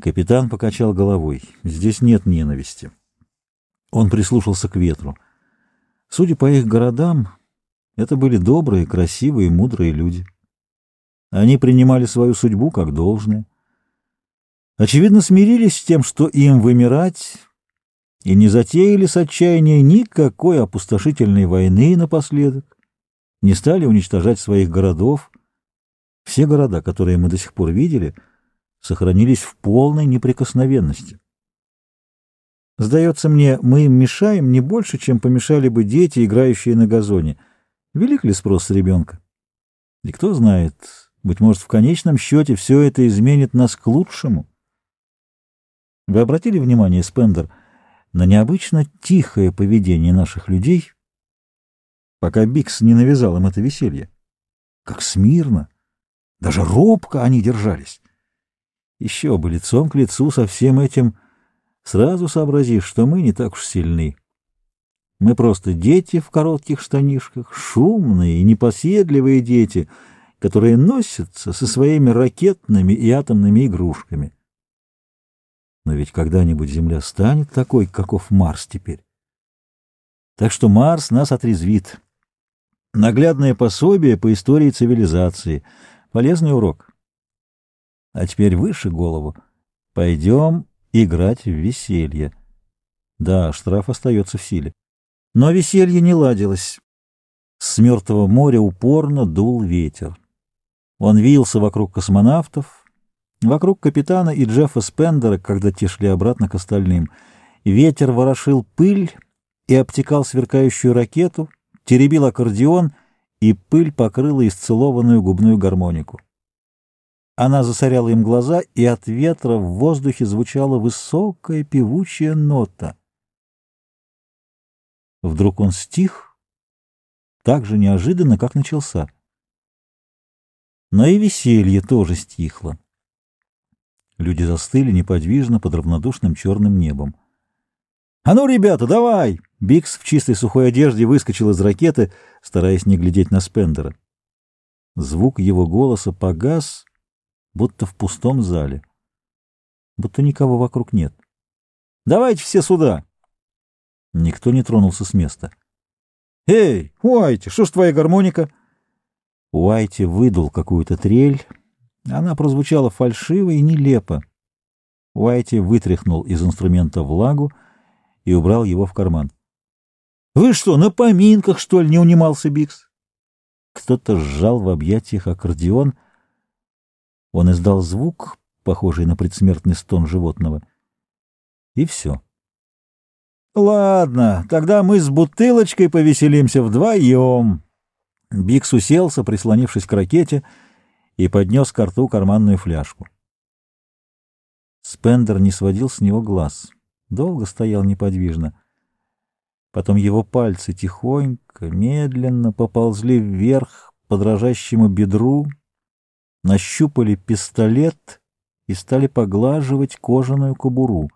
Капитан покачал головой. Здесь нет ненависти. Он прислушался к ветру. Судя по их городам, это были добрые, красивые, мудрые люди. Они принимали свою судьбу как должное. Очевидно, смирились с тем, что им вымирать, и не затеяли с отчаяния никакой опустошительной войны напоследок, не стали уничтожать своих городов. Все города, которые мы до сих пор видели — сохранились в полной неприкосновенности. Сдается мне, мы им мешаем не больше, чем помешали бы дети, играющие на газоне. Велик ли спрос с ребенка? И кто знает, быть может, в конечном счете все это изменит нас к лучшему. Вы обратили внимание, Спендер, на необычно тихое поведение наших людей, пока Бикс не навязал им это веселье? Как смирно, даже робко они держались. Еще бы лицом к лицу со всем этим сразу сообразишь, что мы не так уж сильны. Мы просто дети в коротких штанишках, шумные и непоседливые дети, которые носятся со своими ракетными и атомными игрушками. Но ведь когда-нибудь Земля станет такой, каков Марс теперь. Так что Марс нас отрезвит. Наглядное пособие по истории цивилизации. Полезный урок. А теперь выше голову. Пойдем играть в веселье. Да, штраф остается в силе. Но веселье не ладилось. С мертвого моря упорно дул ветер. Он вился вокруг космонавтов, вокруг капитана и Джеффа Спендера, когда те шли обратно к остальным. Ветер ворошил пыль и обтекал сверкающую ракету, теребил аккордеон, и пыль покрыла исцелованную губную гармонику. Она засоряла им глаза, и от ветра в воздухе звучала высокая певучая нота. Вдруг он стих, так же неожиданно, как начался. Но и веселье тоже стихло. Люди застыли неподвижно под равнодушным черным небом. «А ну, ребята, давай!» Бикс в чистой сухой одежде выскочил из ракеты, стараясь не глядеть на Спендера. Звук его голоса погас, будто в пустом зале. Будто никого вокруг нет. «Давайте все сюда!» Никто не тронулся с места. «Эй, Уайти, что ж твоя гармоника?» Уайти выдул какую-то трель. Она прозвучала фальшиво и нелепо. Уайти вытряхнул из инструмента влагу и убрал его в карман. «Вы что, на поминках, что ли, не унимался Бикс?» Кто-то сжал в объятиях аккордеон — он издал звук, похожий на предсмертный стон животного. И все. «Ладно, тогда мы с бутылочкой повеселимся вдвоем». Бикс уселся, прислонившись к ракете, и поднес к рту карманную фляжку. Спендер не сводил с него глаз. Долго стоял неподвижно. Потом его пальцы тихонько, медленно поползли вверх по дрожащему бедру, нащупали пистолет и стали поглаживать кожаную кобуру.